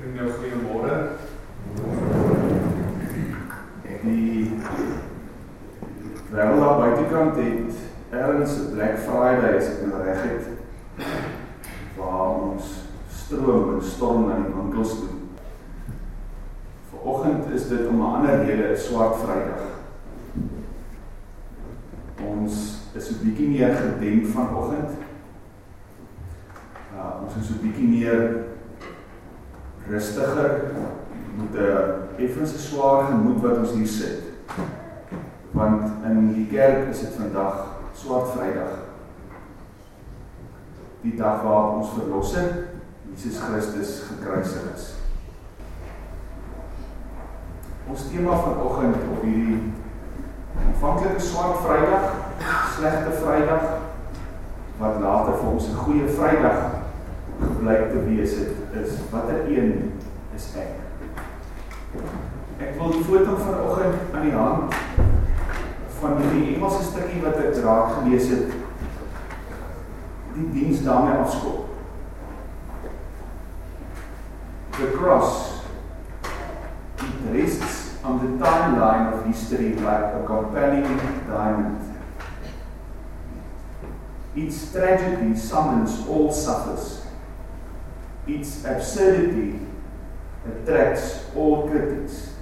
Vriende, goeiemôre. Die wêreld daar buitekant het ergens 'n Black Friday as ek nou reg het waar ons stroom en storm na die winkels toe. Vanoggend is dit om 'n ander rede 'n swart Vrydag. Ons is 'n bietjie meer gedemp vanoggend. Uh, ons is 'n bietjie meer rustiger met 'n effens swaar gemoed wat ons hier sit. Want in die kerk is dit vandag swart Vrydag. Die dag waar ons verlosser Jesus Christus gekruisig is. Ons tema vanoggend op hierdie aanvanklike swart Vrydag, slegte Vrydag wat later vir ons 'n goeie Vrydag gebleik te wees het, is watter een is ek? Ek wil die foto vanoggend aan die hand van die Engelse stukkie wat ek raak gelees het die diens daarmee afskop. The cross it rests on the timeline of history like a compelling diamond. Its tragedy summons all suffers. Its absurdity attracts all critics.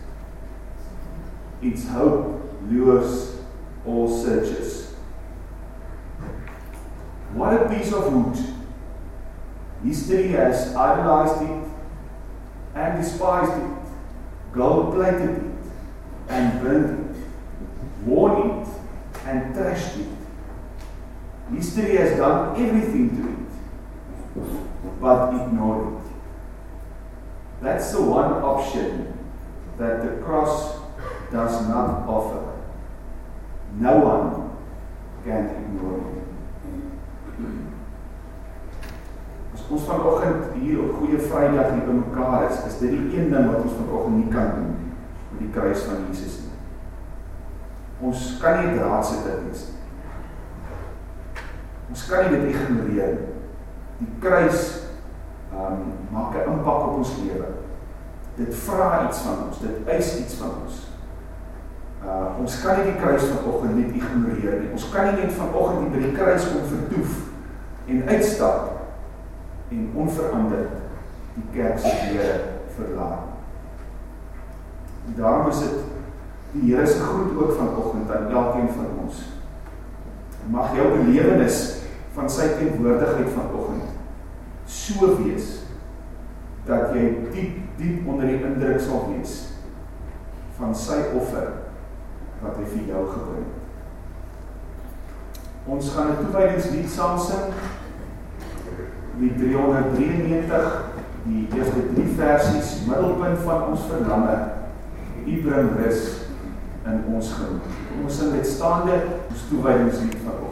Its hope lures all searchers. What a piece of wood. History has idolized it and despised it, gold plated it and burned it, worn it and trashed it. History has done everything to it, but ignored it. That's the one option that the cross does not offer. No one can ignore it. As ons vanoggend hier op Goeie Vrydag hier bymekaar is, is dit die een ding wat ons vanoggend nie kan doen met die kruis van Jesus nie. Ons kan nie draadsitter wees nie. Ons kan nie dit ignoreer nie. Die kruis um, maak 'n impak op ons lewe. Dit vra iets van ons, dit eis iets van ons. Uh ons kan nie die kruis vanoggend net ignoreer nie. Ons kan nie net vanoggend hier by die kruis kom vertoef en uitstap en onveranderd die kerk se deure verlaat. En daarom is dit die Here se groet ook vanoggend aan elkeen van ons. Mag jou belewenis van sy teenwoordigheid vanoggend so wees dat jy diep diep onder die indruk sal wees van sy offer wat hy vir jou gebring het. Ons gaan 'n toewydingslied saam sing. Die 393, die eerste 3 versies, middelpunt van ons verlange. U bring rus in ons gemoed. Kom ons sing dit staande, ons toewydingslied vanoggend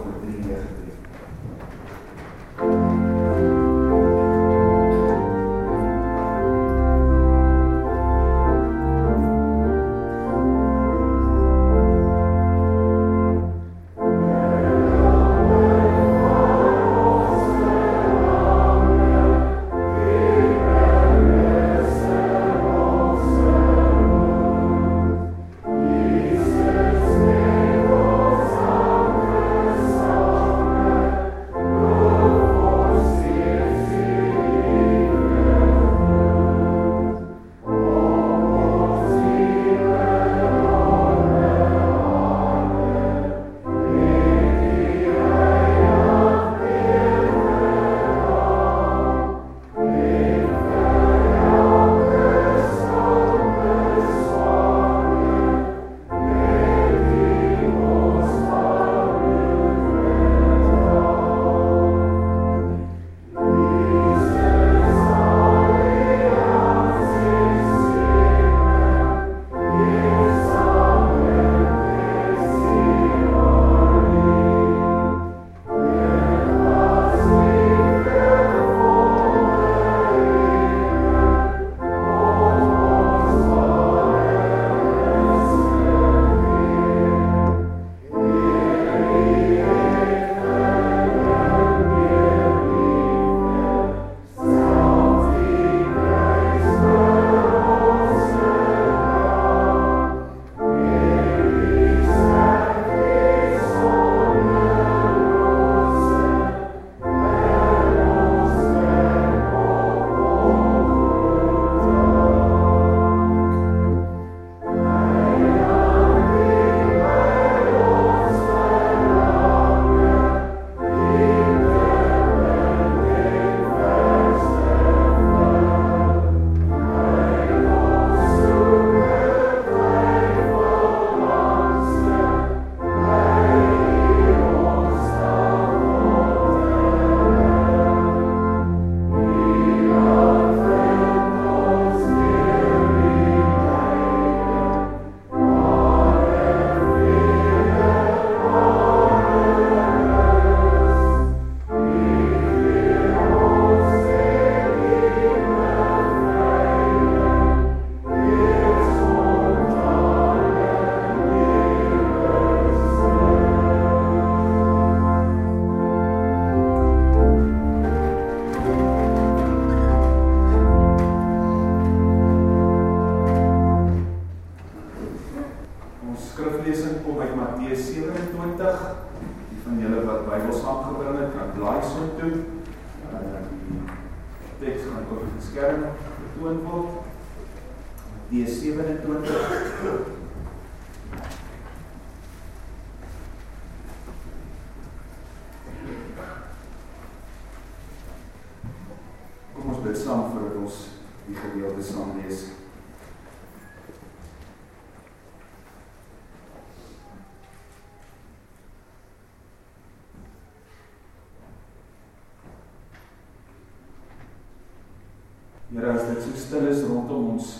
Here, as dit so stil is rondom ons,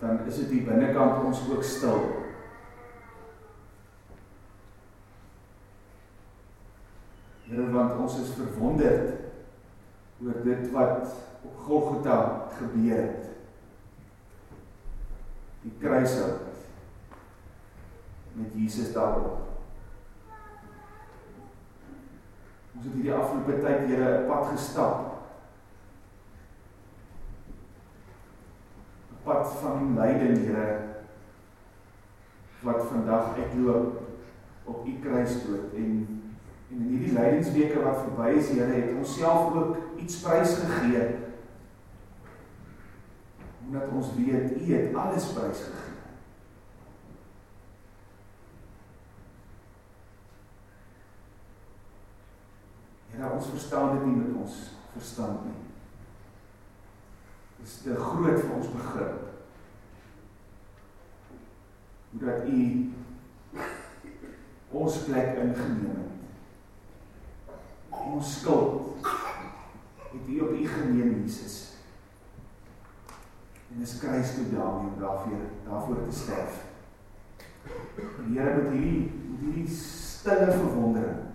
dan is dit die binnekant ons ook stil. Here want ons is verwonderd oor dit wat op Golgotha gebeur het. Die kruishout met Jesus daarop. Ons het hierdie afgelope tyd Here 'n pad gestap. 'n Pad van lyding, Here, wat vandag uitloop op u kruisdood en En in hierdie lydingsweke wat verby is, Here, het ons self ook iets prys gegee. Omdat ons weet U het alles prys gegee. Here, ons verstaan dit nie met ons verstand nie. Dit is te groot vir ons begrip. Hoe dat U ons plek ingeneem het ons skuld het U op U geneem Jesus. En dis kruis toe daarmee om daarvoor daarvoor te sterf. Die Here met hierdie met hierdie stille verwondering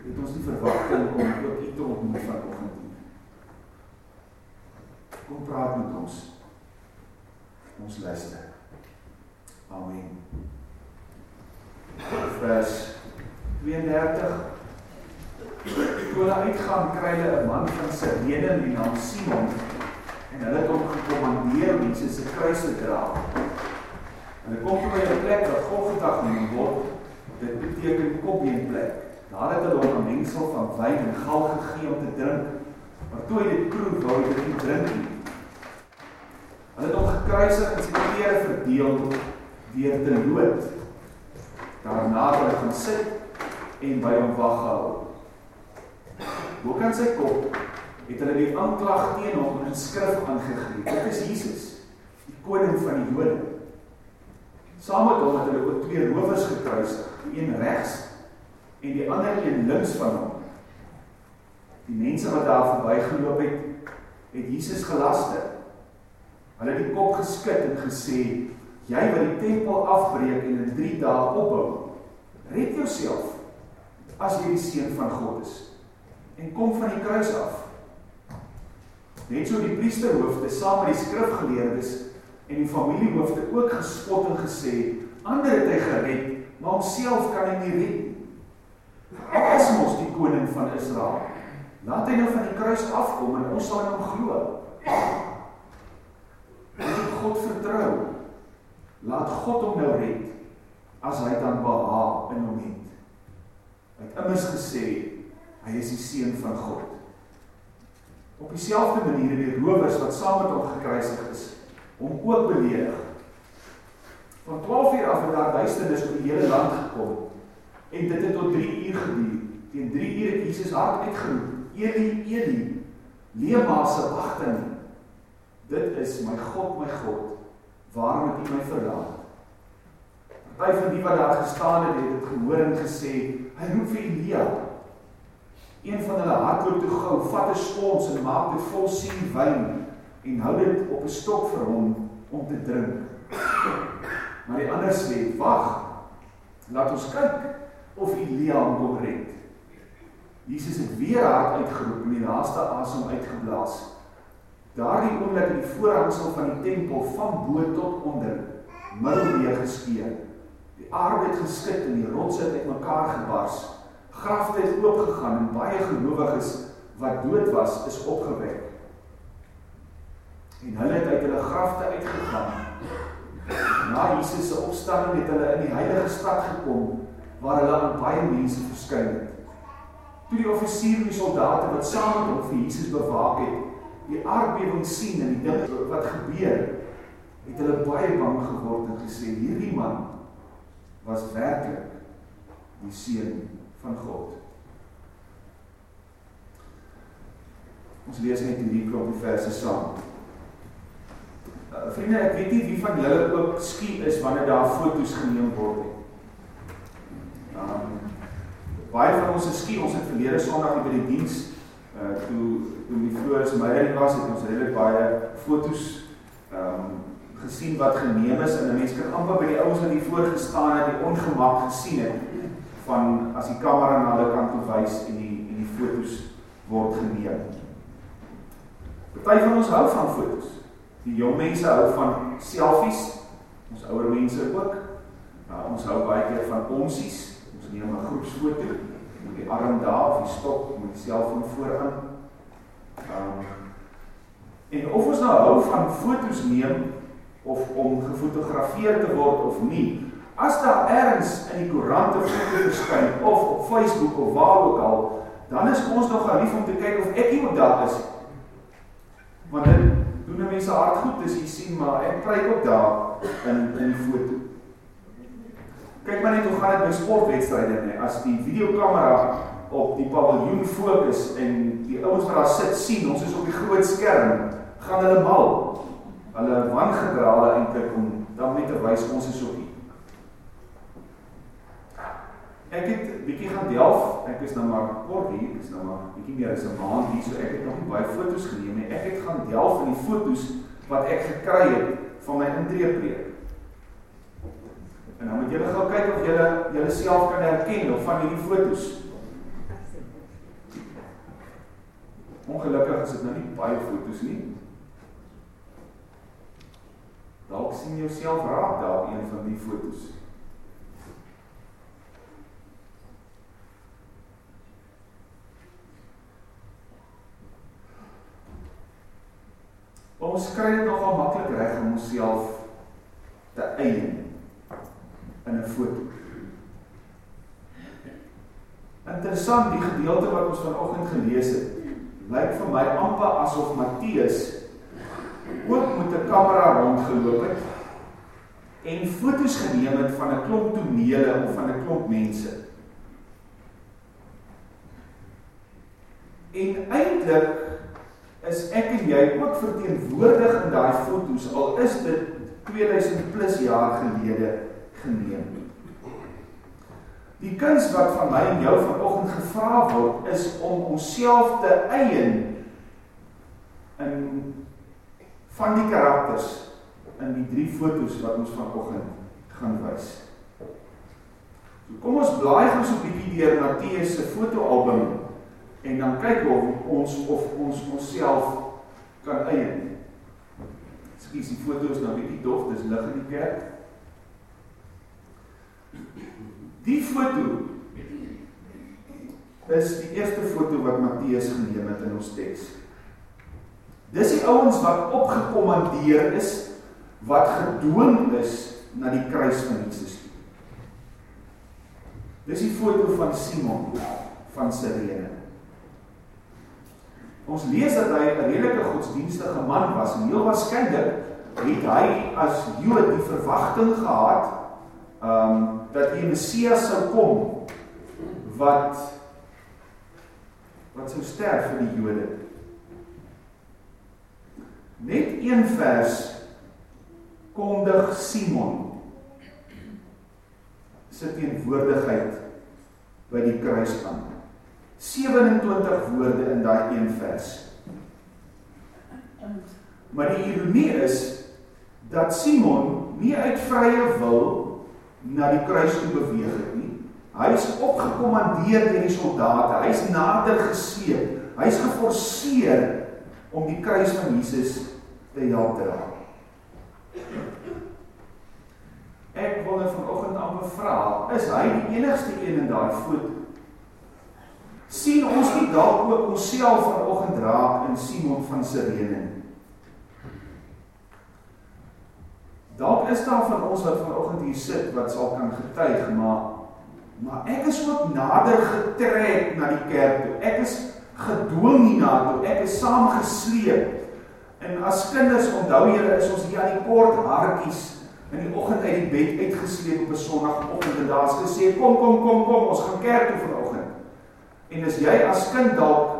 het ons die verwagting om ook U te ontmoet vanoggend. Kom praat met ons. Ons luister. Amen. Vers 32 Toe hulle uitgaan, kry hulle 'n man van Sirene met die naam Simon en hulle het hom gekommandeer om Jesus se kruis te dra. Hulle kom toe by 'n plek wat Golgotha genoem word. Dit beteken kopbeenplek. Daar het hulle hom 'n mengsel van wyn en gal gegee om te drink. Maar toe hy dit proe, wou hy dit nie drink nie. Hulle het hom gekruisig en sy klere verdeel deur te lood. Daarna het hulle gaan sit en by hom wag gehou. Bo kan sy kop het hulle die aanklag teen hom in skrif aangegee. Dit is Jesus, die koning van die Jode. Saam met hom het hulle ook twee rowers gekruisig, die een regs en die ander een links van hom. Die mense wat daar verbygeloop het, het Jesus gelaster. Hulle het die kop geskit en gesê: "Jy wat die tempel afbreek en in 3 dae opbou, red jouself as jy die seun van God is." en kom van die kruis af. Net so die priesterhoofde saam met die skrifgeleerdes en die familiehoofde ook gespot en gesê, ander het hy gered, maar homself kan hy nie red nie. Hy is mos die koning van Israel. Laat hy nou van die kruis afkom en ons sal hom glo. Moet God vertrou. Laat God hom nou red as hy dan behaag in hom het. Hy het immers gesê Hy is die seun van God. Op dieselfde manier het die rowers wat saam met hom gekruisig is, hom ook beledig. Van 12 uur af het daar duisternis oor die hele land gekom en dit het tot 3 uur geduur. Teen 3 uur het Jesus hard uitgeroep: "Eli, Eli, lema sabachthani." Dit is my God, my God, waarom het U my verlaat? Party van die wat daar gestaan het, het dit gehoor en gesê: "Hy roep vir Elia." Een van hulle hardloop toe gou, vat 'n spons en maak dit vol suur wyn en hou dit op 'n stok vir hom om te drink. Maar die ander sê: "Wag. Laat ons kyk of Elia hom kom red." Jesus het weer hard uitgeroep en die laaste asem uitgeblaas. Daardie oomblik het die voorhangsel van die tempel van bo tot onder middelweë geskeur. Die aarde het geskit en die rotse het uitmekaar gebars grafte het oopgegaan en baie gelowiges wat dood was is opgewek. En hulle het uit hulle grafte uitgegaan. Na Jesus se opstanding het hulle in die heilige stad gekom waar hulle aan baie mense verskyn het. toe die offisier en die soldate wat saam met hom vir Jesus bewaak het, die aardbewing sien en die ding wat gebeur, het hulle baie bang geword en gesê hierdie man was werklik die seun van God. Ons lees net hierdie klompie verse saam. Uh, vriende, ek weet nie wie van julle ook skie is wanneer daar foto's geneem word nie. Um, baie van ons is skie, ons het verlede sondag by die diens, uh, toe, toe die Floris Meijer was, het ons redelijk baie foto's um, gesien wat geneem is, en die mens kan amper by die ouds wat die voorgestaan het, die ongemak gesien het, van as die camera na hulle kant toe wys en die, en die foto's word geneem. Party van ons hou van foto's. Die jong mense hou van selfies, ons ouer mense ook. Uh, ons hou baie keer van omsies. Ons neem 'n groepsfoto met die arm daar of die stok met die selfoon vooraan. Um, en of ons nou hou van foto's neem of om gefotografeer te word of nie, as daar ergens in die koerante foto verskyn of op Facebook of waar ook al, dan is ons nog lief om te kyk of ek iemand daar is Want dit doen 'n mens se hart goed as jy sien maar ek kry ook daar in in die foto. Kyk maar net hoe gaan dit by sportwedstryde nie. As die videokamera op die paviljoen fokus en die ouens wat daar sit sien, ons is op die groot skerm, gaan hulle mal. Hulle wangedra hulle eintlik om dan net wys ons is op die Ek het bietjie gaan delf. Ek is nou maar kort hier, ek is nou maar bietjie meer as 'n maand hier, so ek het nog nie baie foto's geneem nie. Ek het gaan delf in die foto's wat ek gekry het van my intreepreek. En nou moet julle gou kyk of julle julle self kan herken of van hierdie foto's. Ongelukkig is dit nou nie baie foto's nie. Dalk sien jy jouself raak daar op een van die foto's. Ons kry dit nogal maklik reg om onsself te eien in 'n foto. Interessant die gedeelte wat ons vanoggend gelees het. Lyk vir my amper asof Matteus ook met 'n kamera rondgeloop het en foto's geneem het van 'n klomp tonele of van 'n klomp mense. En eintlik is ek en jy ook verteenwoordig in daai foto's al is dit 2000 plus jaar gelede geneem. Die kuns wat van my en jou vanoggend gevra word is om onsself te eien in van die karakters in die drie foto's wat ons vanoggend gaan wys. So kom ons blaai gou so 'n bietjie deur Matteus se fotoalbum en dan kyk of ons of ons onsself kan eien. Skus, die foto is nou bietjie dof, dis lig in die kerk. Die foto is die eerste foto wat Matteus geneem het in ons teks. Dis die ouens wat opgekommandeer is, wat gedoen is na die kruis van Jesus toe. Dis die foto van Simon van Sirene. Ons lees dat hy 'n redelike godsdienstige man was en heel waarskynlik het hy as Jood die verwagting gehad ehm um, dat die Messias sou kom wat wat sou sterf vir die Jode. Net een vers kondig Simon se teenwoordigheid by die kruis aan. 27 woorde in daai een vers. Maar die ironie is dat Simon nie uit vrye wil na die kruis toe beweeg het nie. Hy is opgekommandeer deur die soldate. Hy's nader gesweep. Hy's geforseer om die kruis van Jesus te help dra. Ek wil net vanoggend aan bevra, is hy die enigste een in daai foto sien ons nie dalk ook onsself vanoggend raak in Simon van Sirene nie. Dalk is daar van ons wat vanoggend hier sit wat sal kan getuig, maar Maar ek is ook nader getrek na die kerk toe. Ek is gedwing hierna toe. Ek is saamgesleep. En as kinders onthou julle is ons hier aan die kort hartjies in die oggend uit die bed uitgesleep op 'n Sondagoggend en daar's gesê kom kom kom kom ons gaan kerk toe vanoggend. En as jy as kind dalk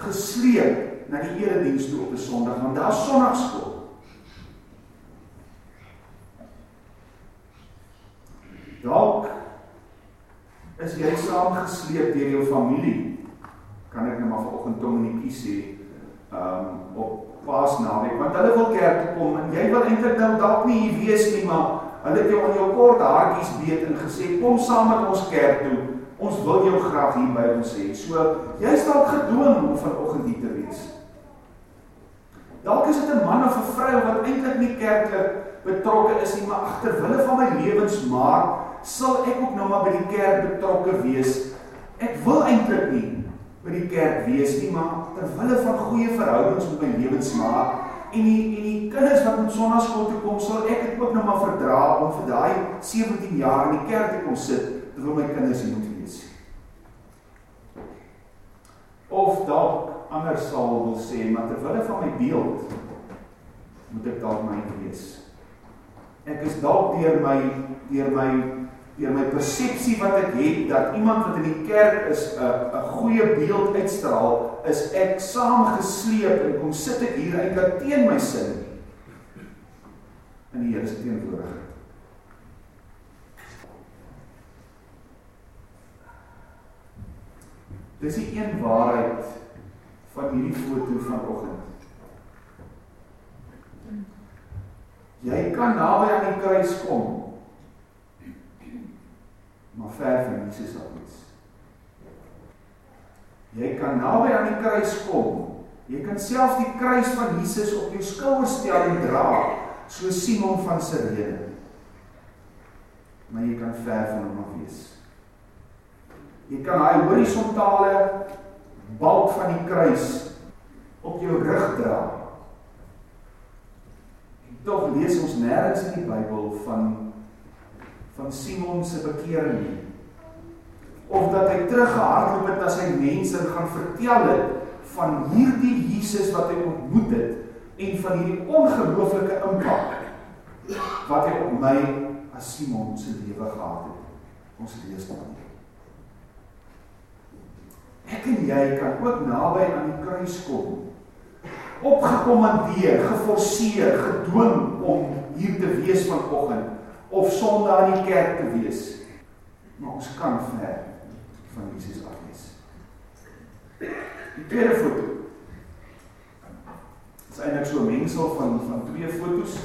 gesleep na die erediens toe op 'n Sondag want daar's Sondagskool. Dalk is jy saamgesleep deur jou familie. Kan ek net maar vanoggend tong in die kies sê, ehm um, op Paasnaweek, want hulle wil kerk toe kom en jy wil eintlik nou dalk nie hier wees nie, maar hulle het jou aan jou kort haartjies beet en gesê kom saam met ons kerk toe. Ons wil jou graag hier by ons hê. So jy's dalk gedwing om vanoggend hier te wees. Dalk is dit 'n man of 'n vrou wat eintlik nie kerklik betrokke is nie, maar agter wille van my lewensmaat sal ek ook nou maar by die kerk betrokke wees. Ek wil eintlik nie by die kerk wees nie, maar ter wille van goeie verhoudings met my lewensmaat en die en die kinders wat met sonnaskool toe kom, sal ek dit ook nou maar verdra om vir daai 17 jaar in die kerk te kom sit terwyl my kinders hier moet wees. Of dalk anders sal wil sê, maar ter wille van my beeld moet ek dalk my wees. Ek is dalk deur my deur my deur my persepsie wat ek het dat iemand wat in die kerk is 'n 'n goeie beeld uitstraal, is ek saamgesleep en kom sit ek hier eintlik teen my sin in die Here se teenwoordigheid. Dis die een waarheid van hierdie foto vanoggend. Jy kan naby aan die kruis kom maar ver van Jesus af is. Jy kan naby aan die kruis kom. Jy kan self die kruis van Jesus op jou skouers stel en dra, so Simon van Sirene. Maar jy kan ver van hom af wees. Jy kan daai horisontale balk van die kruis op jou rug dra. En tog lees ons nêrens in die Bybel van van Simon se bekering nie. Of dat hy teruggehardloop het na sy mense en gaan vertel het van hierdie Jesus wat hy ontmoet het en van hierdie ongelooflike impak wat hy op my as Simon se lewe gehad het. Ons lees dit nie. Ek en jy kan ook naby aan die kruis kom. Opgekommandeer, geforseer, gedwing om hier te wees vanoggend of Sondag in die kerk te wees. Maar ons kan ver van Jesus af wees. Die tweede foto. Dit is eintlik so 'n mengsel van van twee fotos.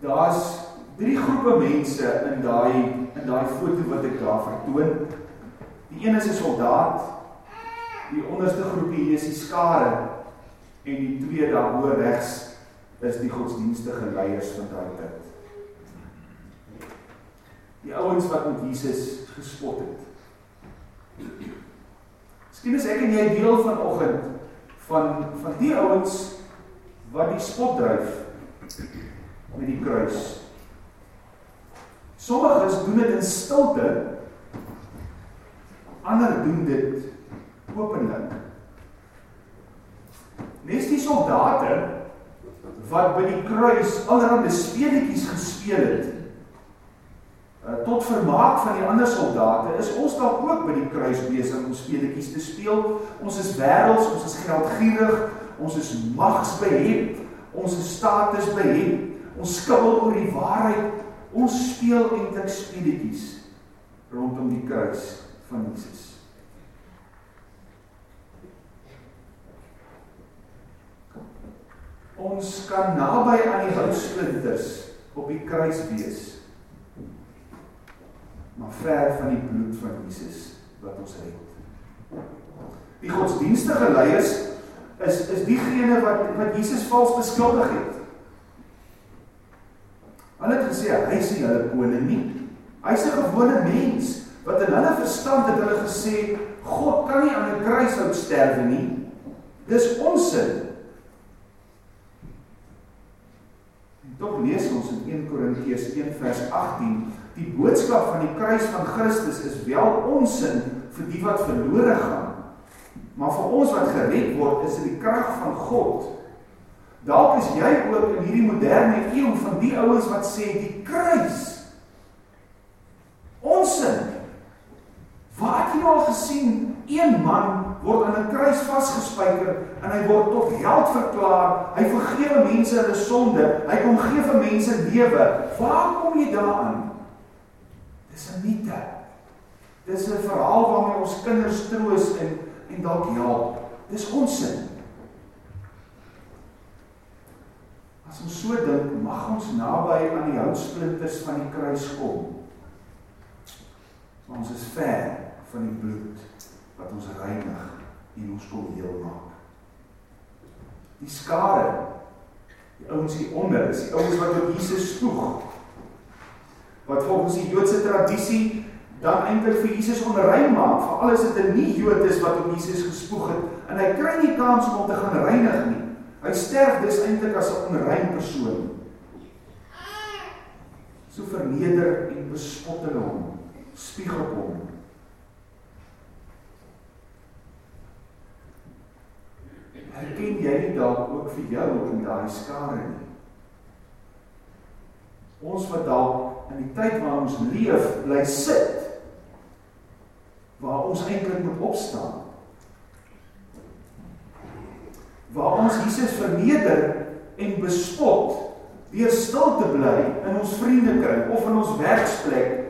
Daar's drie groepe mense in daai in daai foto wat ek daar vertoon. Die een is 'n soldaat. Die onderste groepie hier is die skare en die twee daar bo regs is die godsdienstige leiers van daai tyd. Die ouens wat met Jesus gespot het. Miskien is ek en jy deel vanoggend van van die ouens wat die spot dryf met die kruis. Sommiges doen dit in stilte. Ander doen dit openlik. Nes die soldate wat by die kruis allerhande speletjies gespeel het uh, tot vermaak van die ander soldate is ons dalk ook by die kruis besig om speletjies te speel ons is wêrelds ons is geldgierig ons is magsbehept ons is status behept ons skibbel oor die waarheid ons speel eintlik speletjies rondom die kruis van Jesus Ons kan naby aan die houtsplinters op die kruis wees. Maar ver van die bloed van Jesus wat ons red. Die godsdienstige leiers is is diegene wat wat Jesus vals beskuldig het. Hulle het gesê hy is nie hulle koning nie. Hy's 'n gewone mens wat in hulle verstand het hulle gesê God kan nie aan 'n kruishout sterwe nie. Dis onsin. Tog lees ons in 1 Korintiërs 1 vers 18, die boodskap van die kruis van Christus is wel onsin vir die wat verlore gaan. Maar vir ons wat gered word, is dit die krag van God. Dalk is jy ook in hierdie moderne eeu van die ouens wat sê die kruis onsin. Waar het jy al gesien een man word aan 'n kruis vasgespijker en hy word tot held verklaar. Hy vergewe mense hulle sonde. Hy kom gee vir mense lewe. Waar kom jy daaraan? Dis 'n mite. Dis 'n verhaal waarmee ons kinders troos en en dalk help. Dis onsin. As ons so dink, mag ons naby aan die houtsplinters van die kruis kom. Ons is ver van die bloed wat ons reinig en ons kom heel maak. Die skare, die ouens hier onder, is die ouens wat op Jesus spoeg. Wat volgens die Joodse tradisie dan eintlik vir Jesus onrein maak, veral as dit 'n nie-Jood is wat op Jesus gespoeg het en hy kry nie kans om hom te gaan reinig nie. Hy sterf dus eintlik as 'n onrein persoon. So verneder en bespot hulle hom, spieg op hom herken jy nie dalk ook vir jou in daai skare nie? Ons wat dalk in die tyd waar ons leef bly sit waar ons eintlik moet opstaan. Waar ons Jesus verneder en bespot deur stil te bly in ons vriendekring of in ons werksplek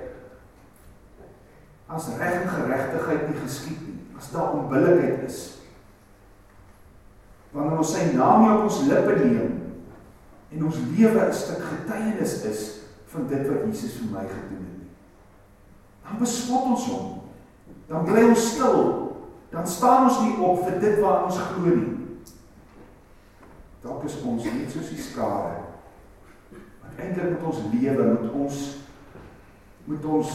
as reg en geregtigheid nie geskied nie, as daar onbillikheid is wanneer ons sy naam nie op ons lippe neem en ons lewe 'n stuk getuienis is van dit wat Jesus vir my gedoen het. Dan bespot ons hom. Dan bly ons stil. Dan staan ons nie op vir dit wat ons glo nie. Dalk is ons net soos die skare. Want eintlik met ons lewe moet ons moet ons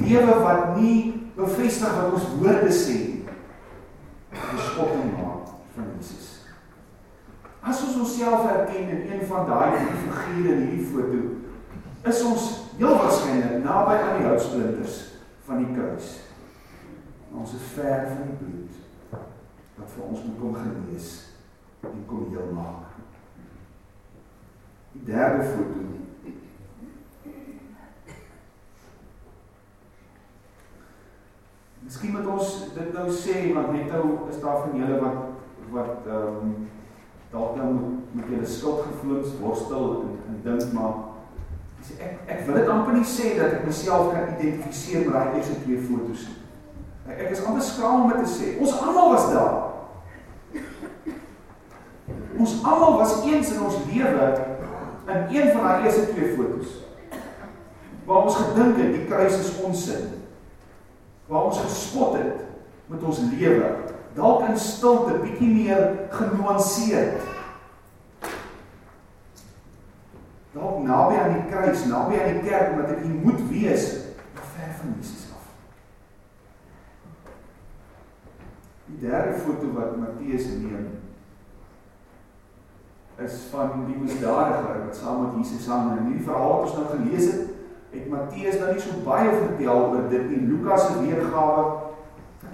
lewe wat nie bevestig wat ons woorde sê nie. Bespotting maak van Jesus. As ons onsself herken in een van daai figure in hierdie foto, is ons heel waarskynlik naby aan die houtsplinters van die kruis. Ons is ver van die bloed wat vir ons moet kom genees en kom heel maak. Die derde foto. Miskien moet ons dit nou sê want net nou is daar van julle wat wat ehm um, dalk nou moet met julle skuldgevoelens worstel en, en dink maar ek ek wil dit amper nie sê dat ek myself kan identifiseer met daai eerste twee fotos nie. Ek, ek is amper skaam om dit te sê. Ons almal was daar. Ons almal was eens in ons lewe in een van daai eerste twee fotos. Waar ons gedink het die kruis is onsin. Waar ons gespot het met ons lewe dalk in stilte bietjie meer genuanceerd. Dalk naby aan die kruis, naby aan die kerk omdat ek moet wees ver van Jesus af. Die derde foto wat Matteus neem is van die misdadiger wat saam met Jesus saam in hierdie verhaal wat ons nou gelees het, het Matteus dan nie so baie vertel oor dit nie. Lukas se weergawe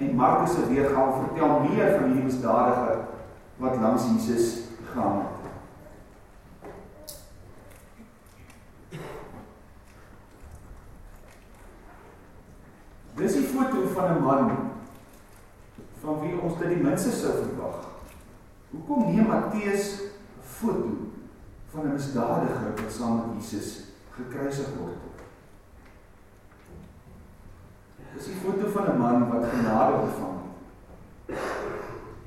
En Markus se weergawe vertel meer van hierdie misdadiger wat langs Jesus gaan het. Dis 'n foto van 'n man van wie ons dit die minste sou verwag. Hoekom neem Matteus foto van 'n misdadiger wat saam met Jesus gekruisig word? Dis 'n foto van 'n man wat genade ontvang het.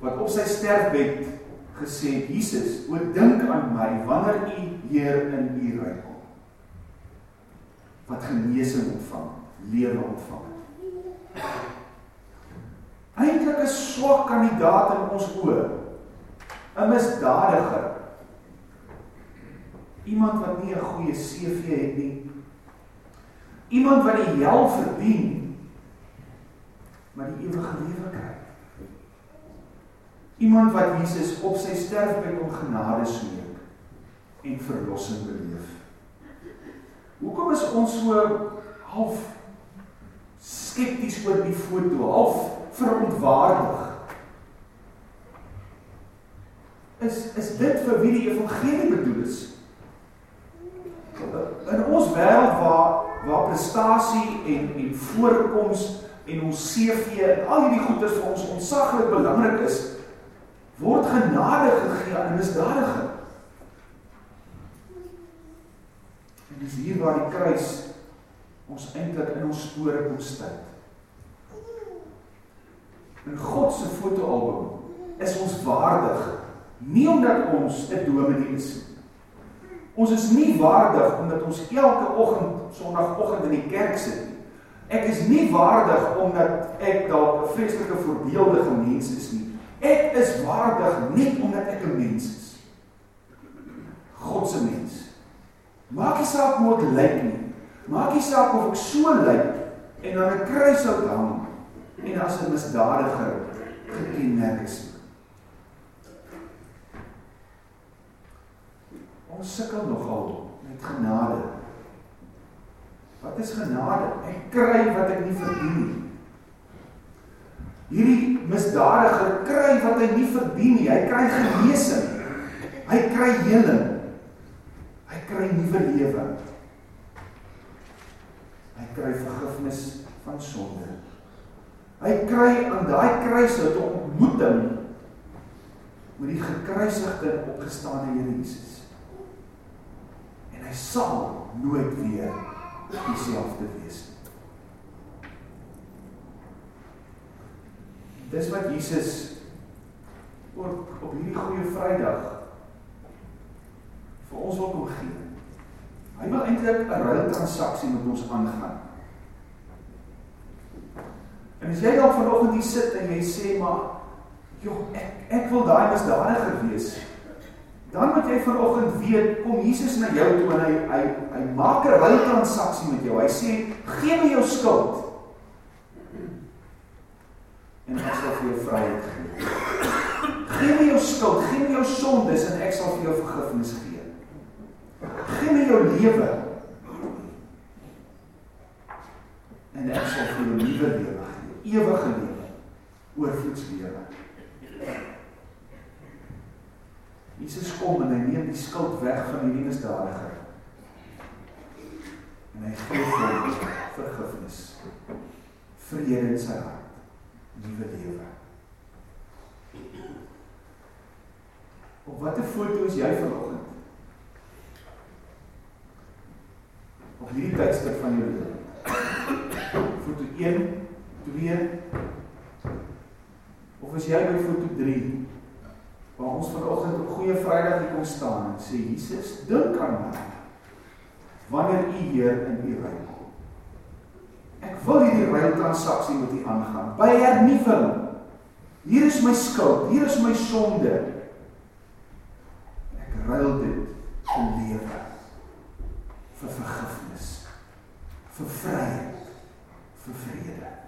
Wat op sy sterfbed gesê het: "Jesus, o dink aan my wanneer U Heer in U ryk kom." Wat genesing ontvang, lewe ontvang. Eintlik 'n swak kandidaat in ons oë. 'n Misdadiger. Iemand wat nie 'n goeie CV het nie. Iemand wat die hel verdien maar die ewige lewe kry. Iemand wat Jesus op sy sterfbed om genade smeek. en verlossing beleef. Hoekom is ons so half skepties oor die foto, half verontwaardig? Is is dit vir wie die evangelie bedoel is? Ons wêreld waar waar prestasie en en voorkoms en ons CV en al hierdie goeders vir ons ontsaglik belangrik is, word genade gegee aan misdadige. En dis hier waar die kruis ons eintlik in ons spore kom staan. In God se fotoalbum is ons waardig nie omdat ons 'n dominee is nie. Ons is nie waardig omdat ons elke oggend sonoggend in die kerk sit nie. Ek is nie waardig omdat ek dalk 'n vreeslike voorbeeldige mens is nie. Ek is waardig net omdat ek 'n mens is. God se mens. Maak nie saak hoe ek lyk nie. Maak nie saak of ek so lyk en dan 'n kruis op hang en as 'n misdadiger gekenmerk is. Ons sukkel nogal met genade. Wat is genade? Ek kry wat ek nie verdien nie. Hierdie misdadiger kry wat hy nie verdien nie. Hy kry genesing. Hy kry heling. Hy kry nuwe lewe. Hy kry vergifnis van sonde. Hy kry aan daai kruis 'n ontmoeting met die gekruisigde en opgestane Here Jesus. En hy sal nooit weer dieselfde wees nie. Dis wat Jesus ook op hierdie goeie Vrydag vir ons wil kom gee. Hy wil eintlik 'n ruil transaksie met ons aangaan. En as jy dalk vanoggend hier sit en jy sê maar joh, ek ek wil daai misdadiger wees. Dan moet jy vanoggend weet, kom Jesus na jou toe en hy hy hy maak 'n ruil transaksie met jou. Hy sê, "Gee my jou skuld." en ek sal vir jou vryheid gee. Gee my jou skuld, gee my jou sondes en ek sal vir jou vergifnis gee. Gee my jou lewe. En ek sal vir jou nuwe lewe gee, ewige lewe, oorvloedslewe. Jesus kom en hy neem die skuld weg van die misdadiger. En hy gee vir vergifnis. Vrede in sy hart nuwe lewe. Op watter foto is jy vanoggend? Op hierdie tydstip van jou lewe. Foto 1, 2 of is jy by foto 3? Ons vanoggend op goeie Vrydag hier kom staan en sê Jesus, dink aan my. Wanneer u hier in u reik kom. Ek wil hierdie ruil transaksie met u aangaan. By hernuwing. Hier is my skuld, hier is my sonde. Ek ruil dit vir lewe. vir vergifnis. vir vryheid. vir vrede.